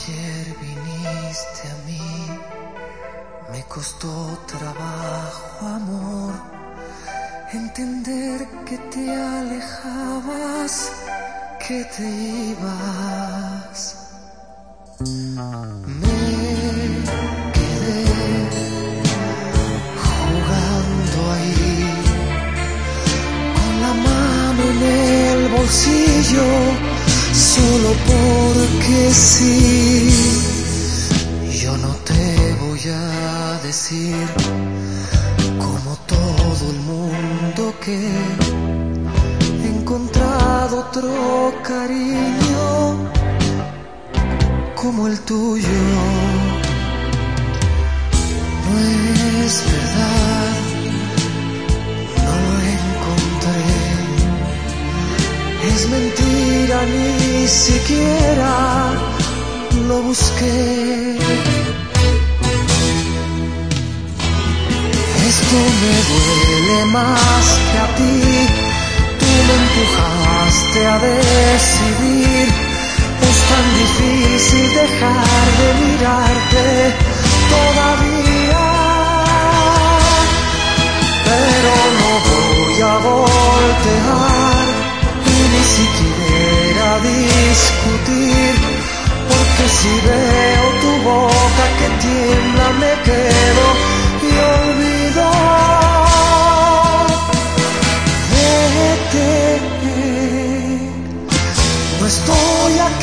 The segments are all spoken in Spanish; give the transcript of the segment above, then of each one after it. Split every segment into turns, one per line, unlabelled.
Ayer viniste a mí, me costó trabajo, amor, entender que te alejabas, que te ibas. Me quedé jugando ahí, con la mano en el bolsillo, solo porque sí. Yo no te voy a decir, como todo el mundo, que he encontrado otro cariño como el tuyo. No es verdad, ni siquiera lo busqué. Esto me duele más que a ti. Tú me empujaste a decidir. Es tan difícil dejar de mirarte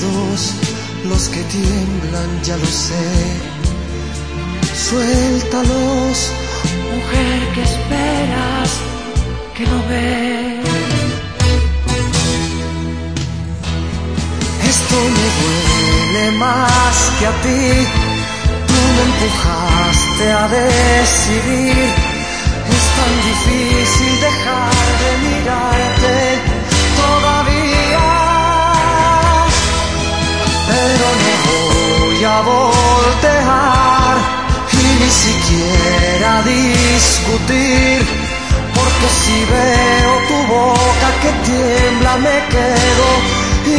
dedos los que tiemblan, ya lo sé. Suéltalos, mujer que esperas, que no ves. Esto me duele más que a ti. Tú me empujaste a decidir. Es tan difícil dejar de mirarte discutir. Porque si veo tu boca que tiembla me quedo y